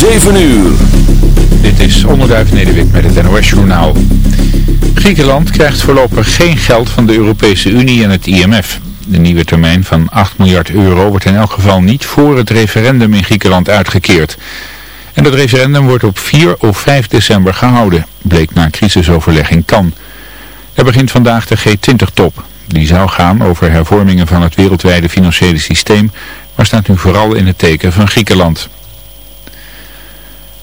7 uur. Dit is Onderduif Nederwit met het NOS Journaal. Griekenland krijgt voorlopig geen geld van de Europese Unie en het IMF. De nieuwe termijn van 8 miljard euro wordt in elk geval niet voor het referendum in Griekenland uitgekeerd. En dat referendum wordt op 4 of 5 december gehouden, bleek na crisisoverleg in Cannes. Er begint vandaag de G20-top. Die zou gaan over hervormingen van het wereldwijde financiële systeem, maar staat nu vooral in het teken van Griekenland.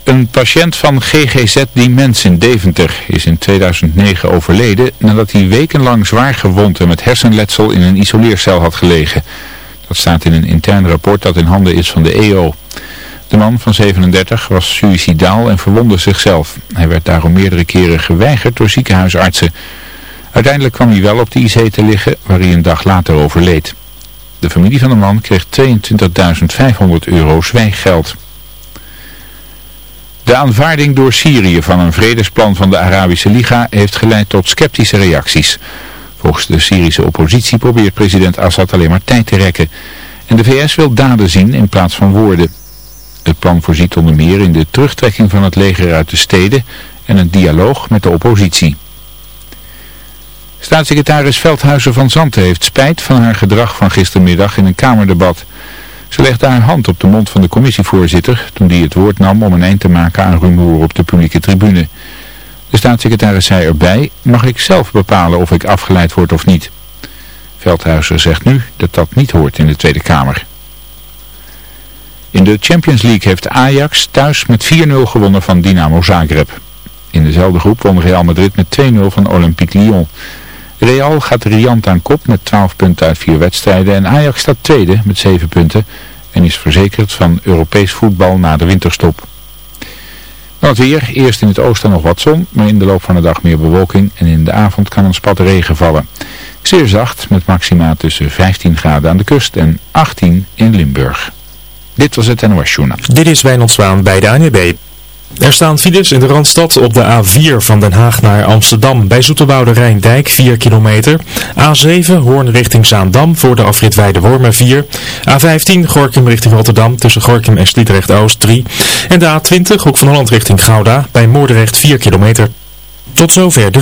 Een patiënt van GGZ Dimens in Deventer is in 2009 overleden nadat hij wekenlang zwaar gewond en met hersenletsel in een isoleercel had gelegen. Dat staat in een intern rapport dat in handen is van de EO. De man van 37 was suïcidaal en verwondde zichzelf. Hij werd daarom meerdere keren geweigerd door ziekenhuisartsen. Uiteindelijk kwam hij wel op de IC te liggen waar hij een dag later overleed. De familie van de man kreeg 22.500 euro zwijggeld. De aanvaarding door Syrië van een vredesplan van de Arabische Liga heeft geleid tot sceptische reacties. Volgens de Syrische oppositie probeert president Assad alleen maar tijd te rekken. En de VS wil daden zien in plaats van woorden. Het plan voorziet onder meer in de terugtrekking van het leger uit de steden en een dialoog met de oppositie. Staatssecretaris Veldhuizen van Zanten heeft spijt van haar gedrag van gistermiddag in een kamerdebat. Ze legde haar hand op de mond van de commissievoorzitter toen die het woord nam om een eind te maken aan rumoer op de publieke tribune. De staatssecretaris zei erbij, mag ik zelf bepalen of ik afgeleid word of niet. Veldhuizen zegt nu dat dat niet hoort in de Tweede Kamer. In de Champions League heeft Ajax thuis met 4-0 gewonnen van Dynamo Zagreb. In dezelfde groep won Real Madrid met 2-0 van Olympique Lyon. Real gaat riant aan kop met 12 punten uit 4 wedstrijden en Ajax staat tweede met 7 punten en is verzekerd van Europees voetbal na de winterstop. Dan het weer, eerst in het oosten nog wat zon, maar in de loop van de dag meer bewolking en in de avond kan een spat regen vallen. Zeer zacht met maxima tussen 15 graden aan de kust en 18 in Limburg. Dit was het NOS Journaal. Dit is Wijnand Zwaan bij de ANWB. Er staan files in de Randstad op de A4 van Den Haag naar Amsterdam. Bij Zoeterwoude Rijndijk 4 kilometer. A7 Hoorn richting Zaandam voor de afrit Weide-Wormen 4. A15 Gorkum richting Rotterdam tussen Gorkum en Sliedrecht-Oost 3. En de A20 Hoek van Holland richting Gouda bij Moordrecht 4 kilometer. Tot zover de...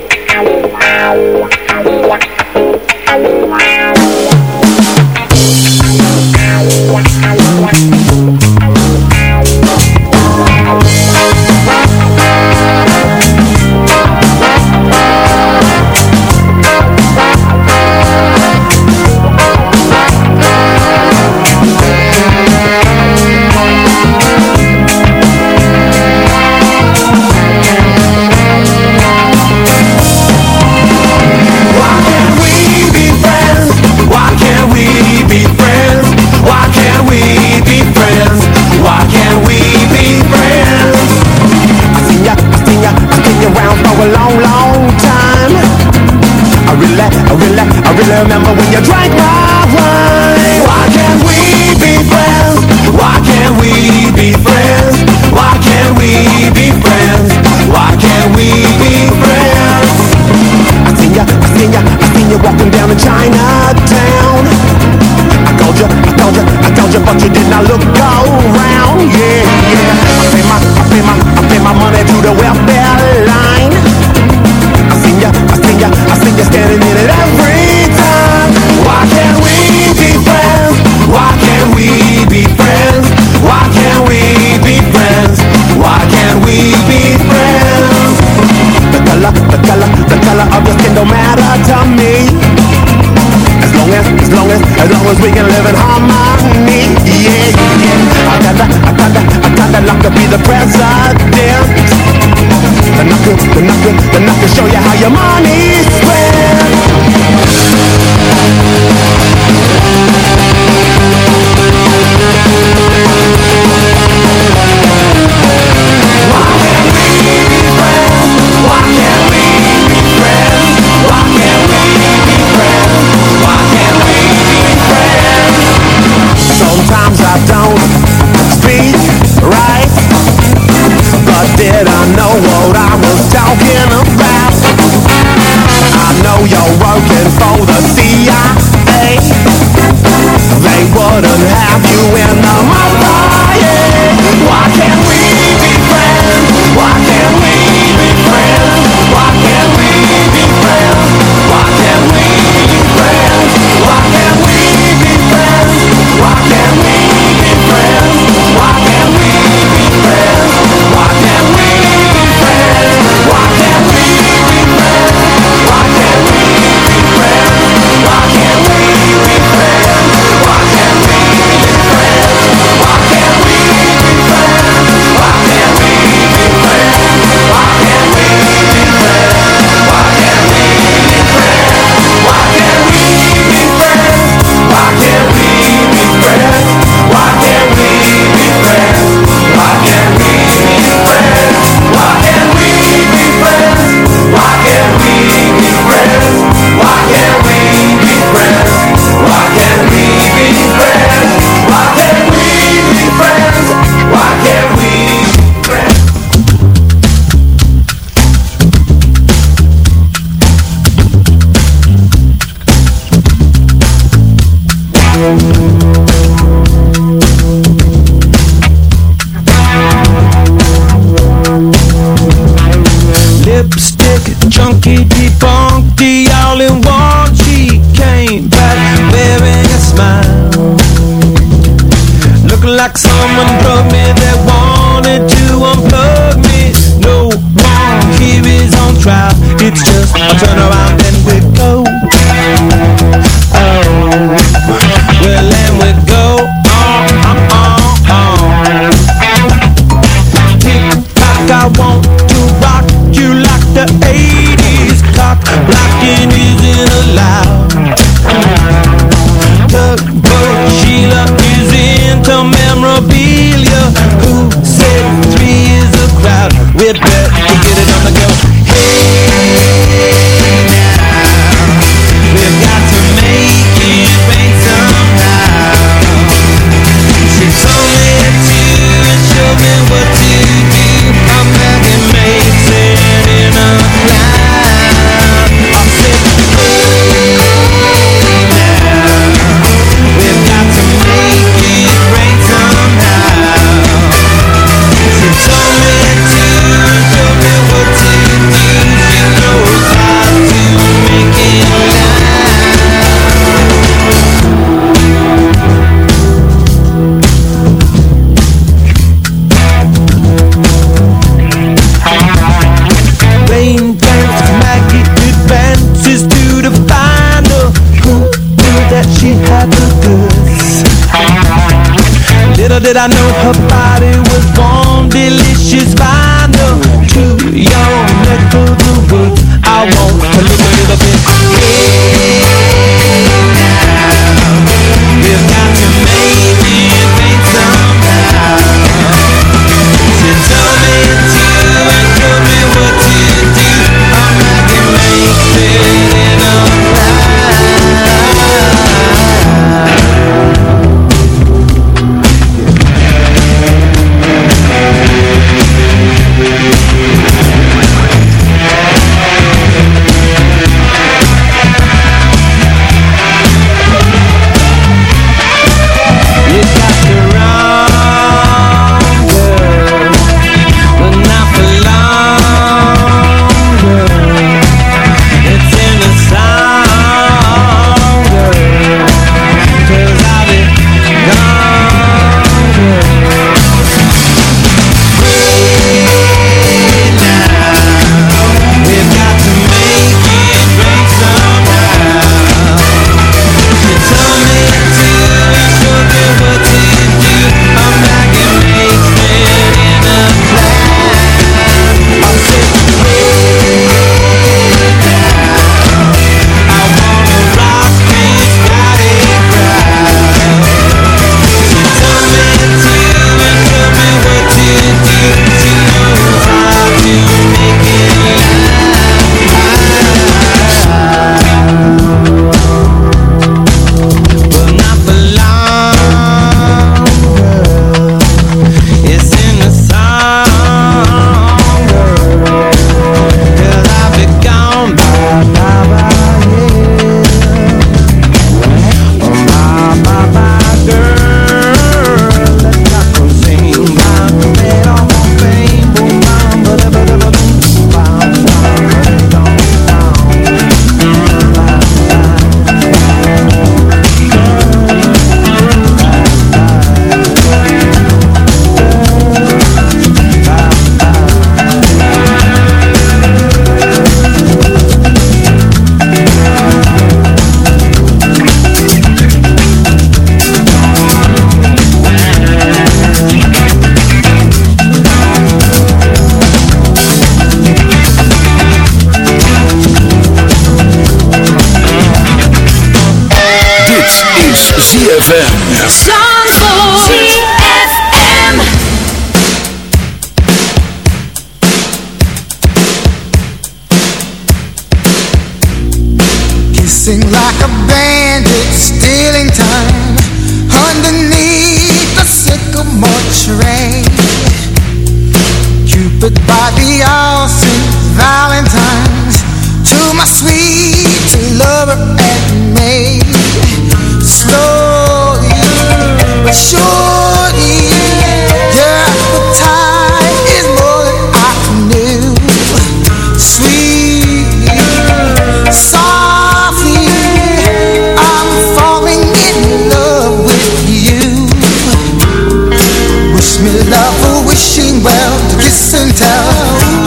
wishing well to kiss and tell.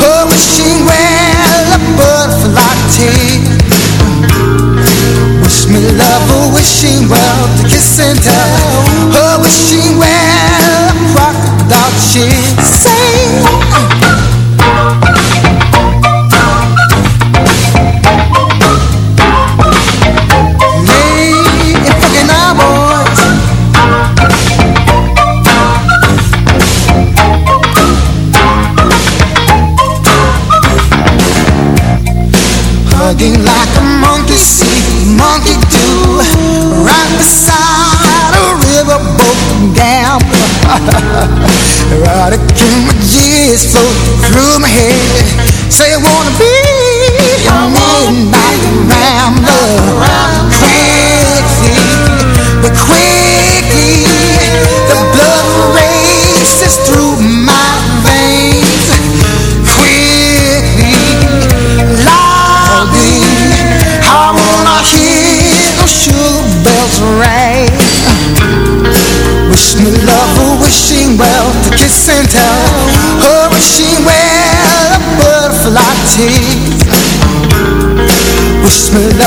Oh, wishing well a butterfly tea. Wish me love, oh, wishing well to kiss and tell. Oh, wishing for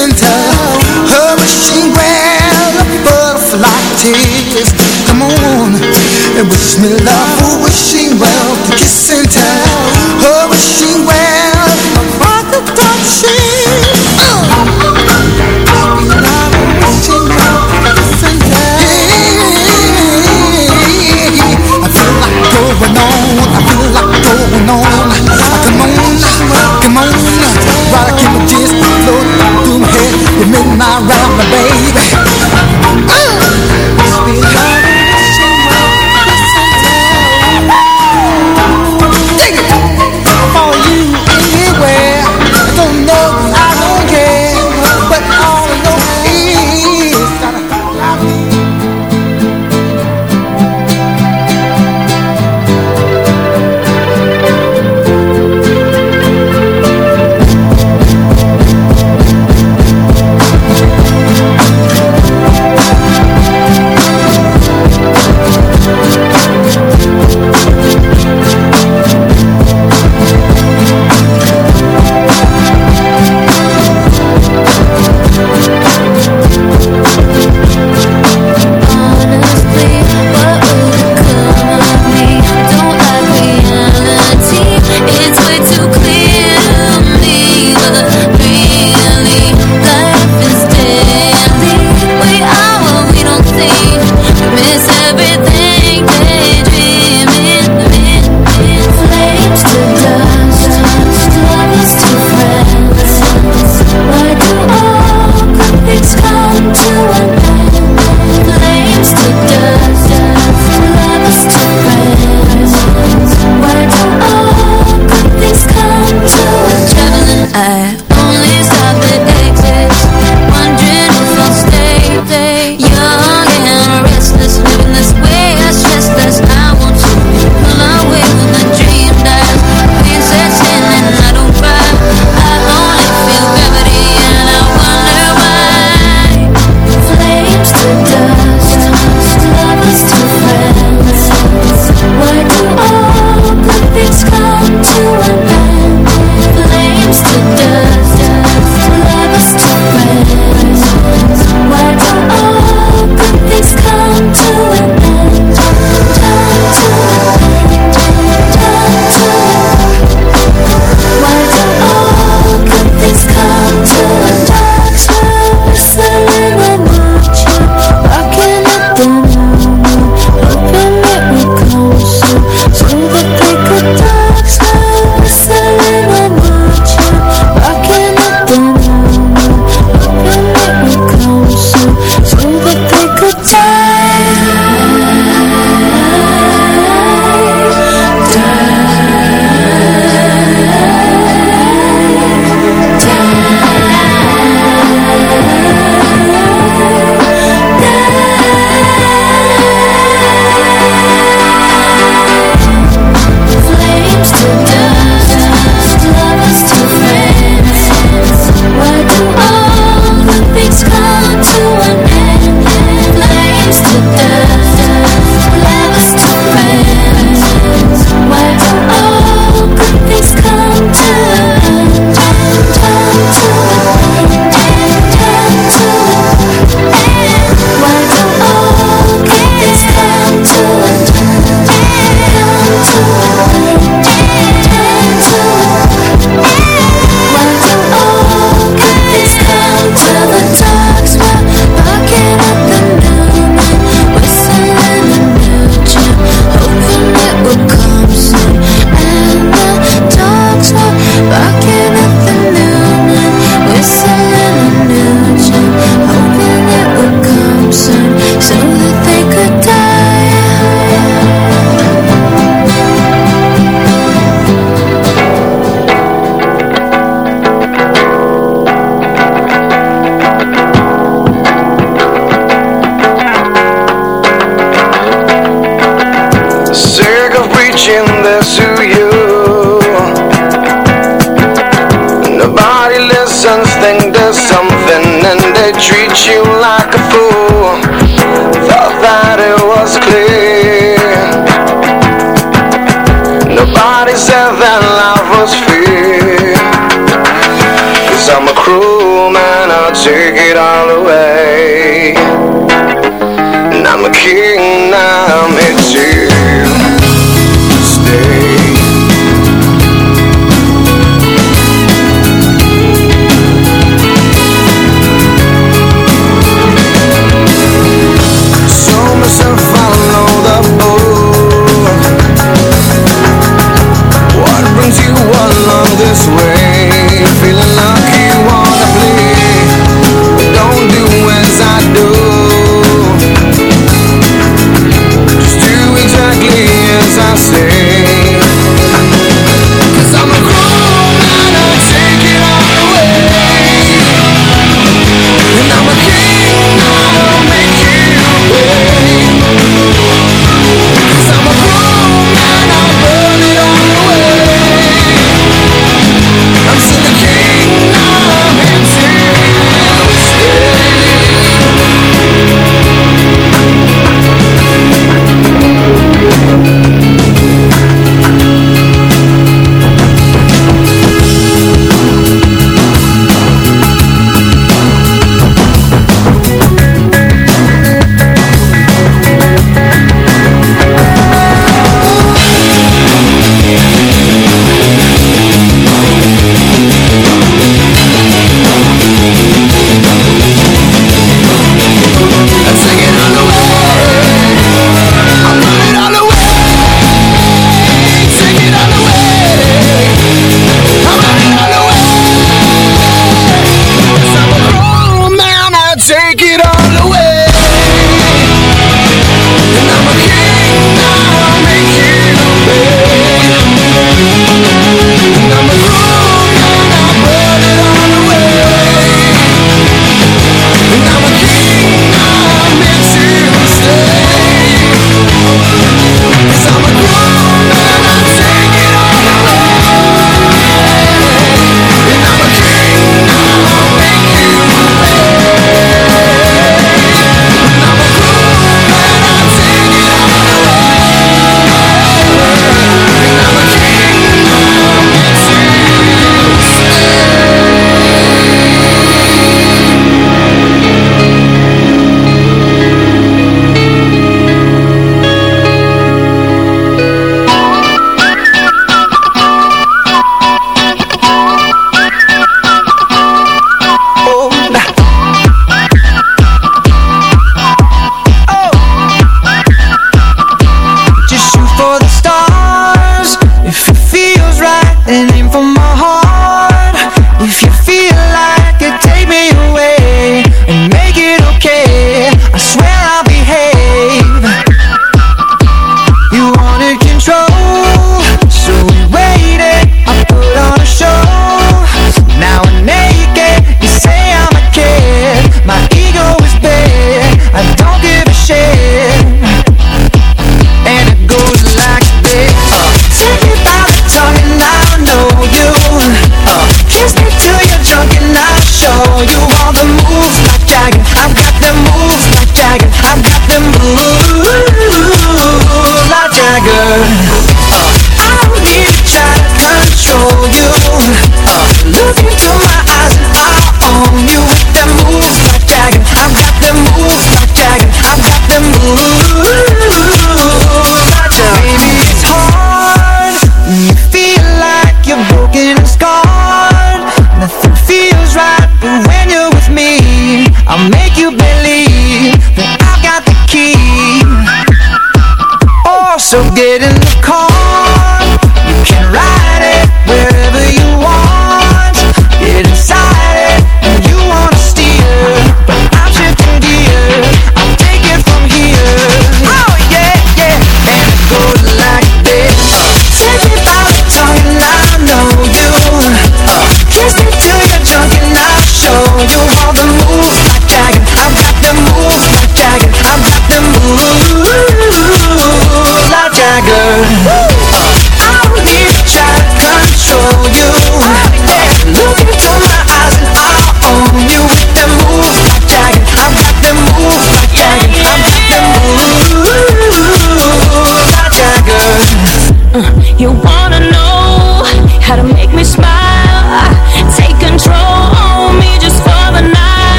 center. Her Butterfly tears Come on And wish me love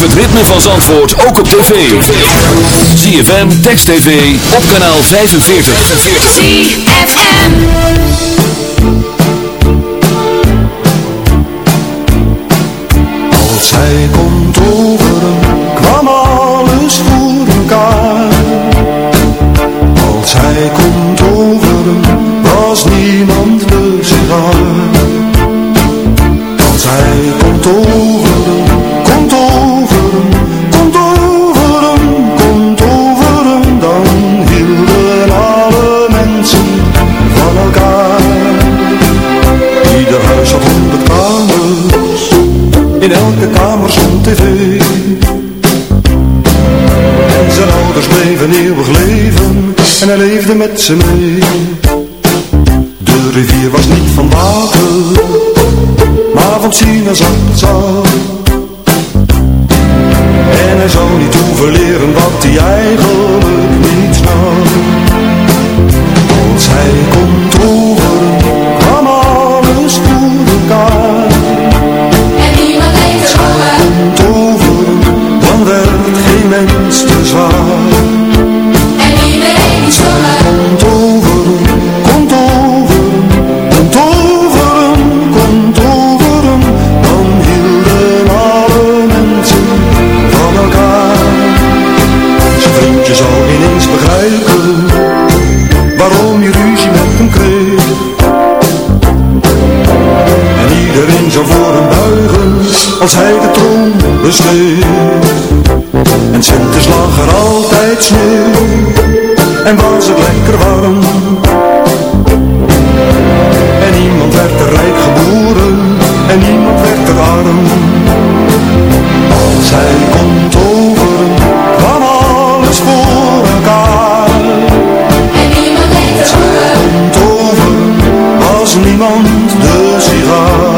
beleef het ritme van Zandvoort ook op tv. ZFM, Text TV, op kanaal 45. ZFM Als hij komt overen, kwam alles goed. to me niemand de sigaar.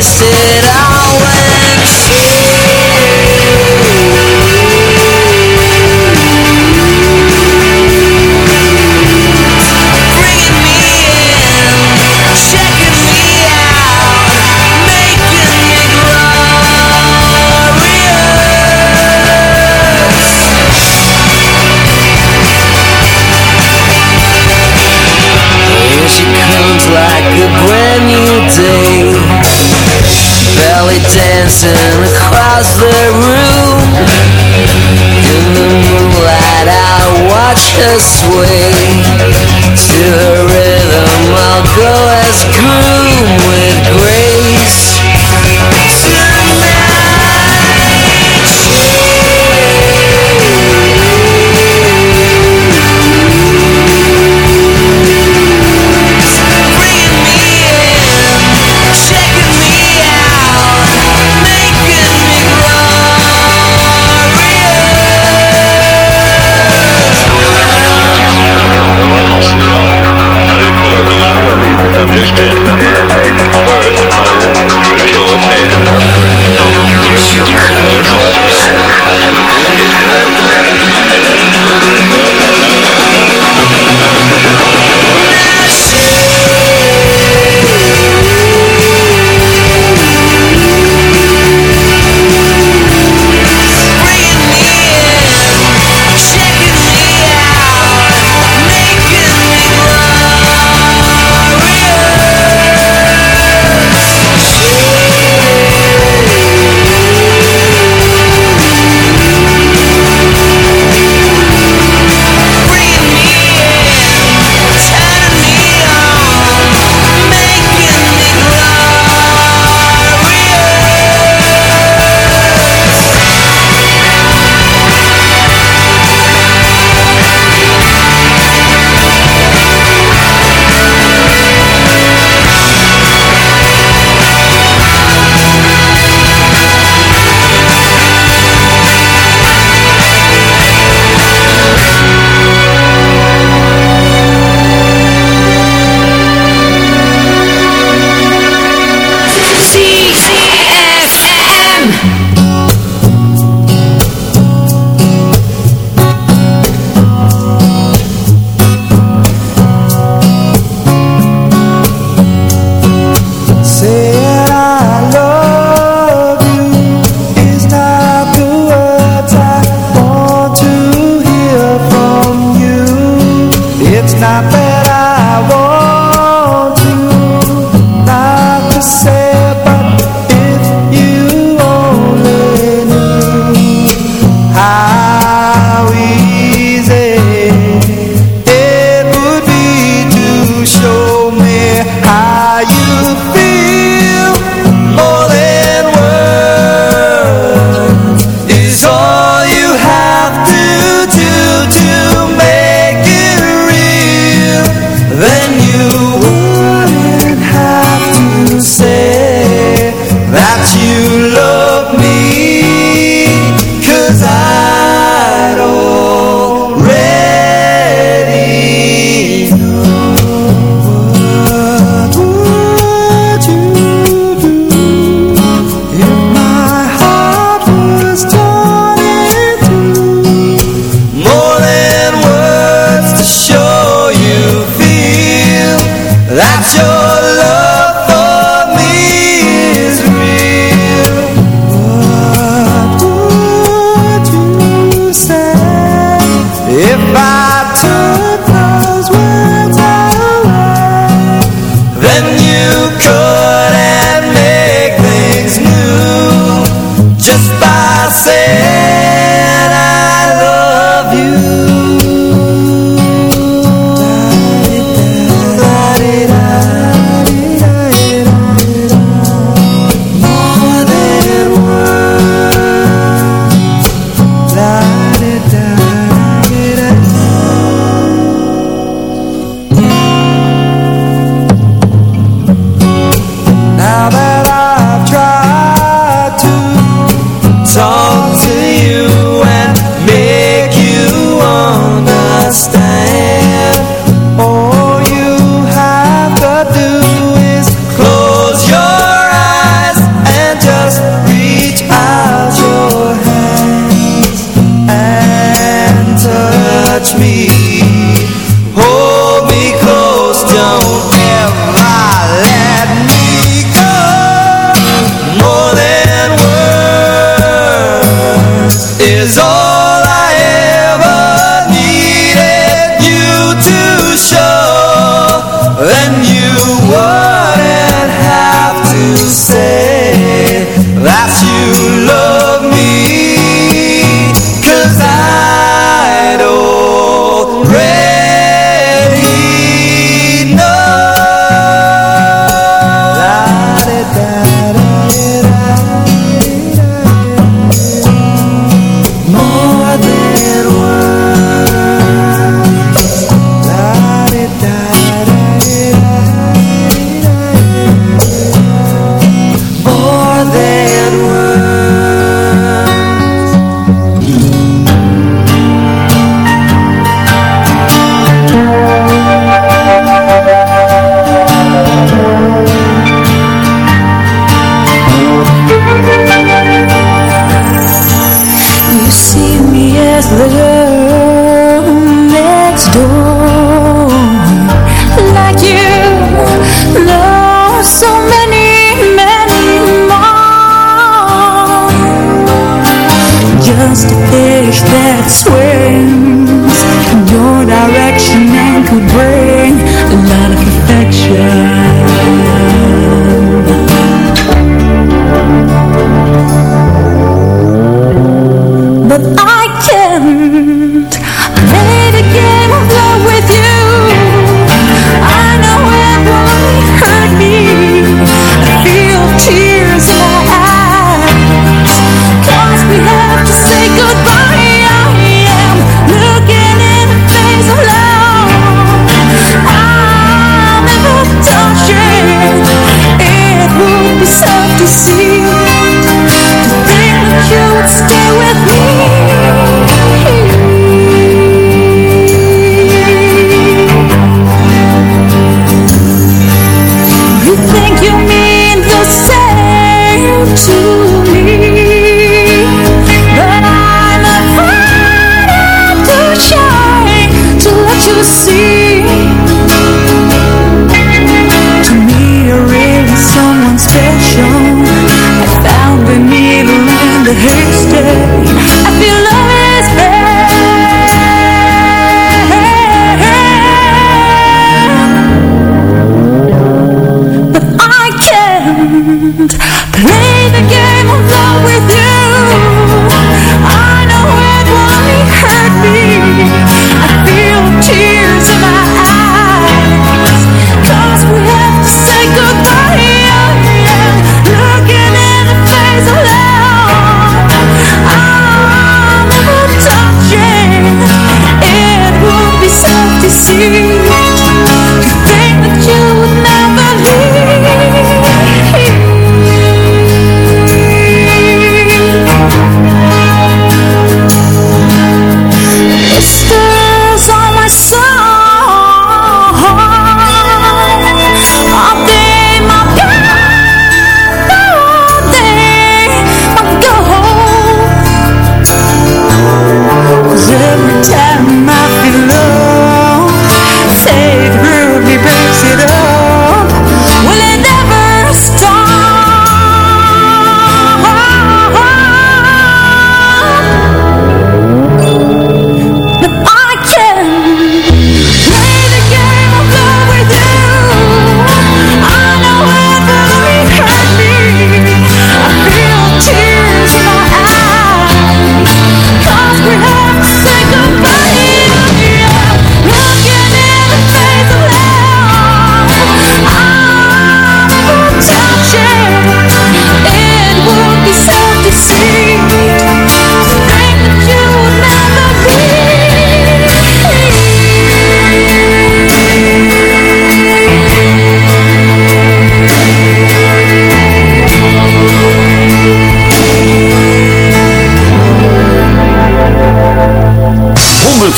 this is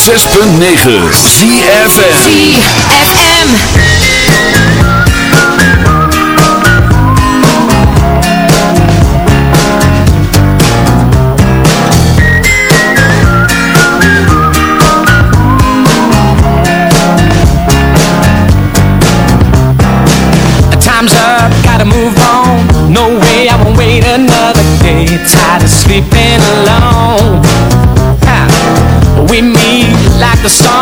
106.9 ZFM ZFM time's up, gotta move on. No way I won't wait another day. Tired of sleeping. the stars.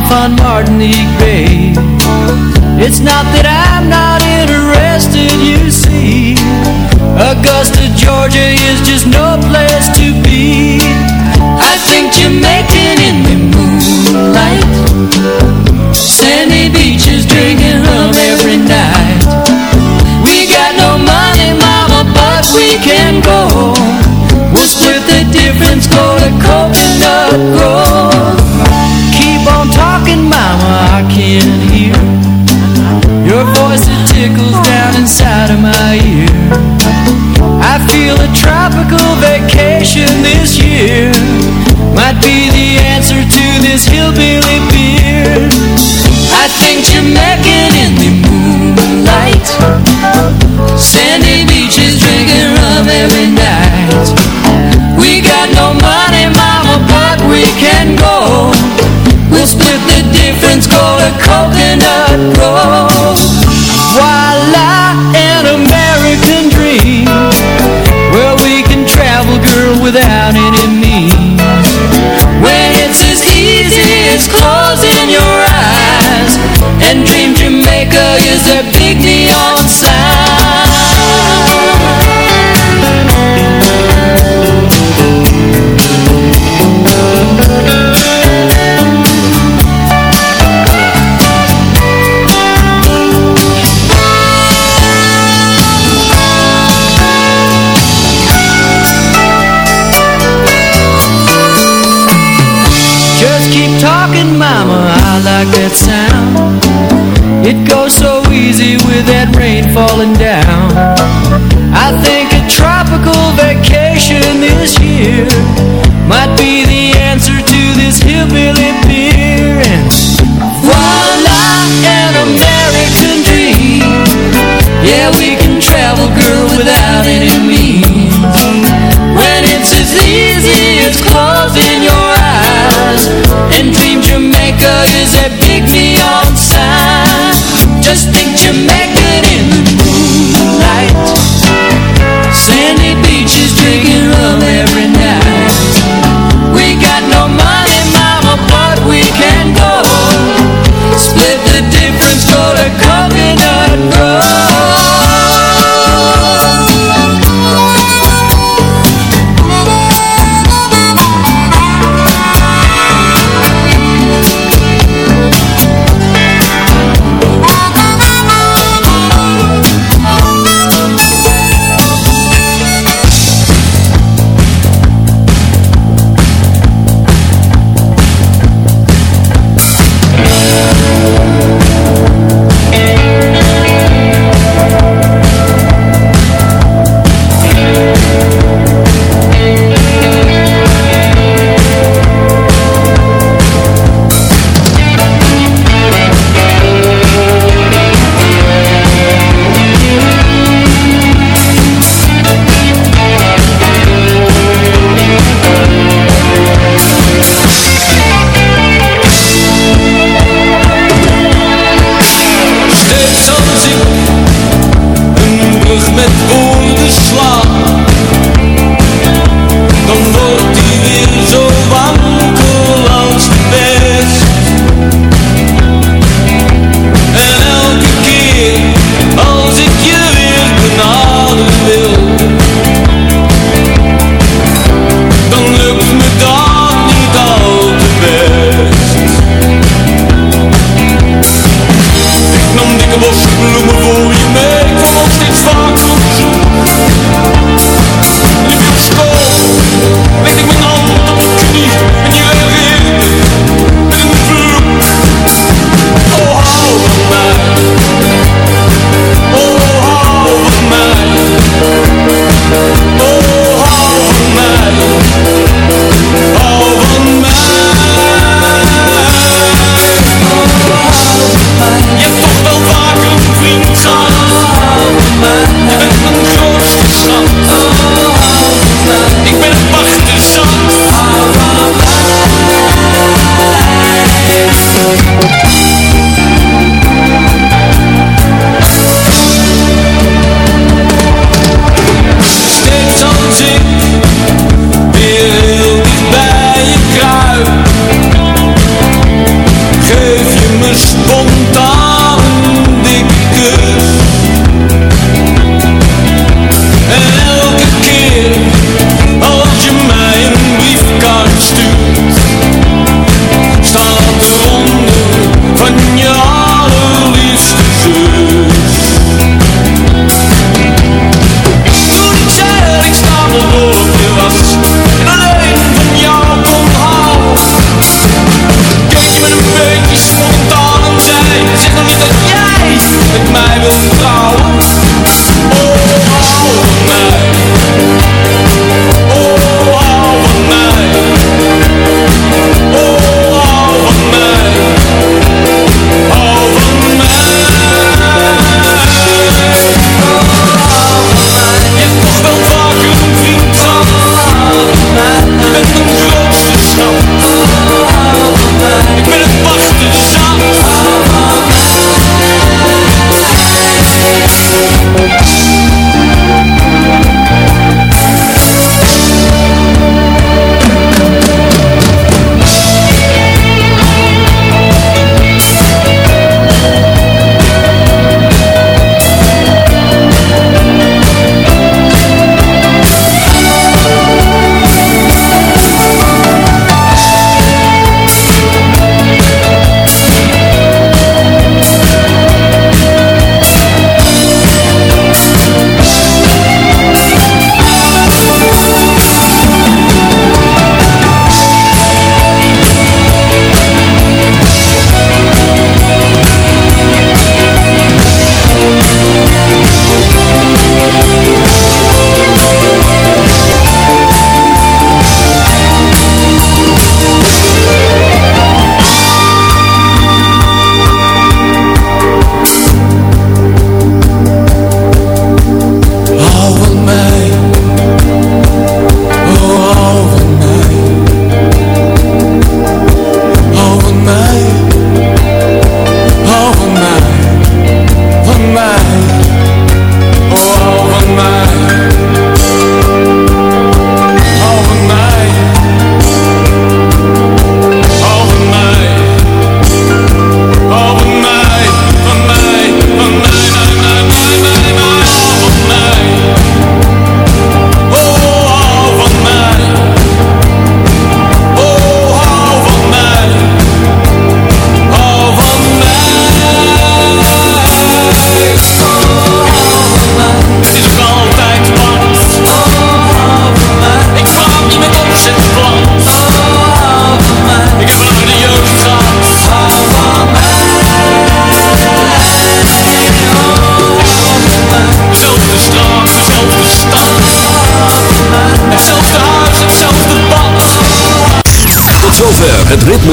van